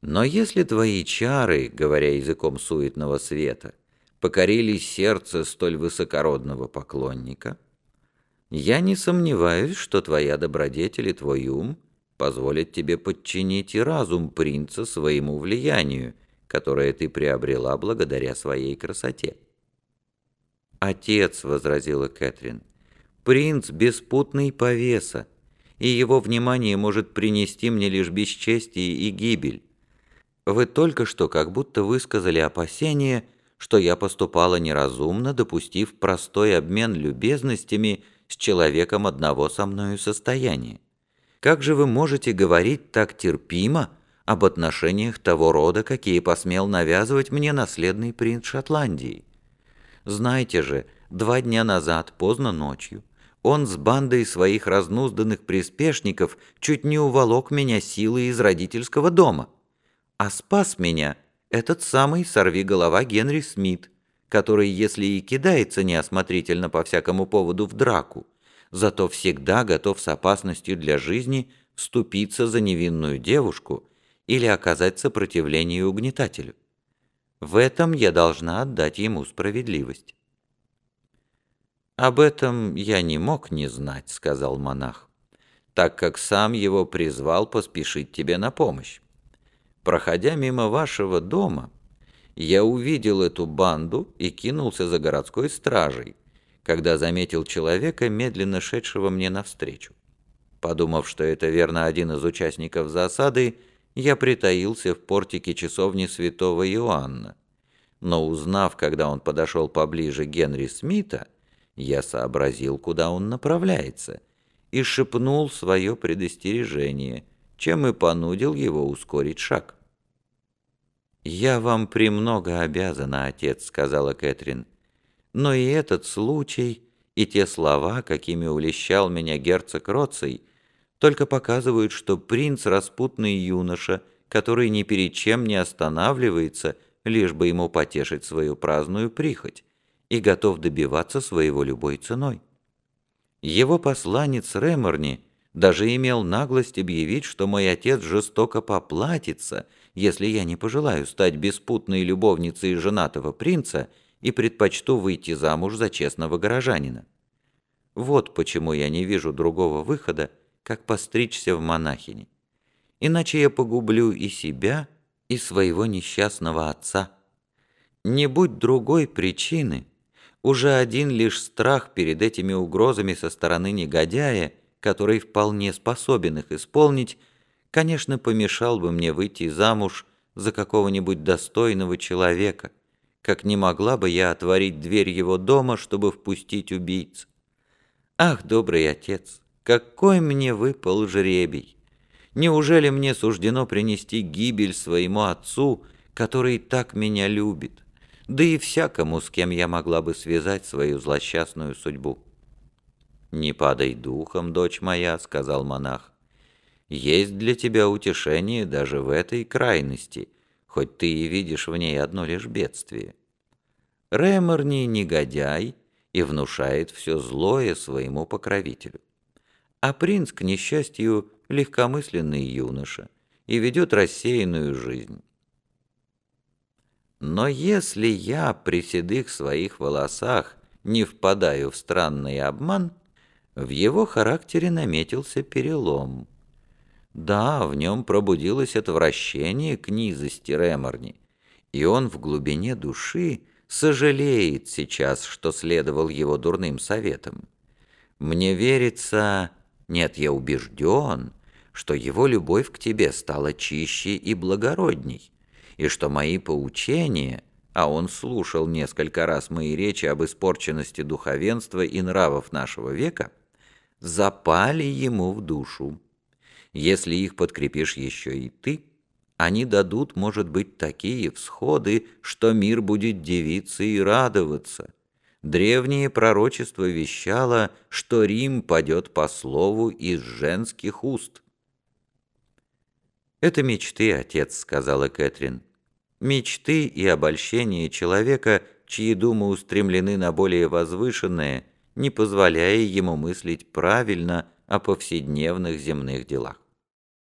Но если твои чары, говоря языком суетного света, покорили сердце столь высокородного поклонника, я не сомневаюсь, что твоя добродетель и твой ум позволят тебе подчинить и разум принца своему влиянию, которое ты приобрела благодаря своей красоте. «Отец», — возразила Кэтрин, — «принц беспутный повеса, и его внимание может принести мне лишь бесчестие и гибель. Вы только что как будто высказали опасение, что я поступала неразумно, допустив простой обмен любезностями с человеком одного со мною состояния. Как же вы можете говорить так терпимо об отношениях того рода, какие посмел навязывать мне наследный принц Шотландии? Знаете же, два дня назад, поздно ночью, он с бандой своих разнузданных приспешников чуть не уволок меня силой из родительского дома а спас меня этот самый сорвиголова Генри Смит, который, если и кидается неосмотрительно по всякому поводу в драку, зато всегда готов с опасностью для жизни вступиться за невинную девушку или оказать сопротивление угнетателю. В этом я должна отдать ему справедливость. «Об этом я не мог не знать», — сказал монах, «так как сам его призвал поспешить тебе на помощь. Проходя мимо вашего дома, я увидел эту банду и кинулся за городской стражей, когда заметил человека, медленно шедшего мне навстречу. Подумав, что это верно один из участников засады, я притаился в портике часовни святого Иоанна. Но узнав, когда он подошел поближе Генри Смита, я сообразил, куда он направляется, и шепнул свое предостережение, чем и понудил его ускорить шаг. «Я вам премного обязана, отец», — сказала Кэтрин. «Но и этот случай, и те слова, какими улещал меня герцог Роций, только показывают, что принц — распутный юноша, который ни перед чем не останавливается, лишь бы ему потешить свою праздную прихоть, и готов добиваться своего любой ценой. Его посланец Реморни даже имел наглость объявить, что мой отец жестоко поплатится — если я не пожелаю стать беспутной любовницей женатого принца и предпочту выйти замуж за честного горожанина. Вот почему я не вижу другого выхода, как постричься в монахини. Иначе я погублю и себя, и своего несчастного отца. Не будь другой причины, уже один лишь страх перед этими угрозами со стороны негодяя, который вполне способен их исполнить, конечно, помешал бы мне выйти замуж за какого-нибудь достойного человека, как не могла бы я отворить дверь его дома, чтобы впустить убийц. Ах, добрый отец, какой мне выпал жребий! Неужели мне суждено принести гибель своему отцу, который так меня любит, да и всякому, с кем я могла бы связать свою злосчастную судьбу? «Не падай духом, дочь моя», — сказал монах есть для тебя утешение даже в этой крайности, хоть ты и видишь в ней одно лишь бедствие. Реморни негодяй и внушает все злое своему покровителю. А принц, к несчастью, легкомысленный юноша и ведет рассеянную жизнь. Но если я при седых своих волосах не впадаю в странный обман, в его характере наметился перелом – да, в нем пробудилось отвращение к низости Реморни, и он в глубине души сожалеет сейчас, что следовал его дурным советам. Мне верится, нет, я убежден, что его любовь к тебе стала чище и благородней, и что мои поучения, а он слушал несколько раз мои речи об испорченности духовенства и нравов нашего века, запали ему в душу. Если их подкрепишь еще и ты, они дадут, может быть, такие всходы, что мир будет дивиться и радоваться. Древнее пророчество вещало, что Рим падет по слову из женских уст. «Это мечты, отец», — сказала Кэтрин. «Мечты и обольщение человека, чьи думы устремлены на более возвышенное, не позволяя ему мыслить правильно, о повседневных земных делах.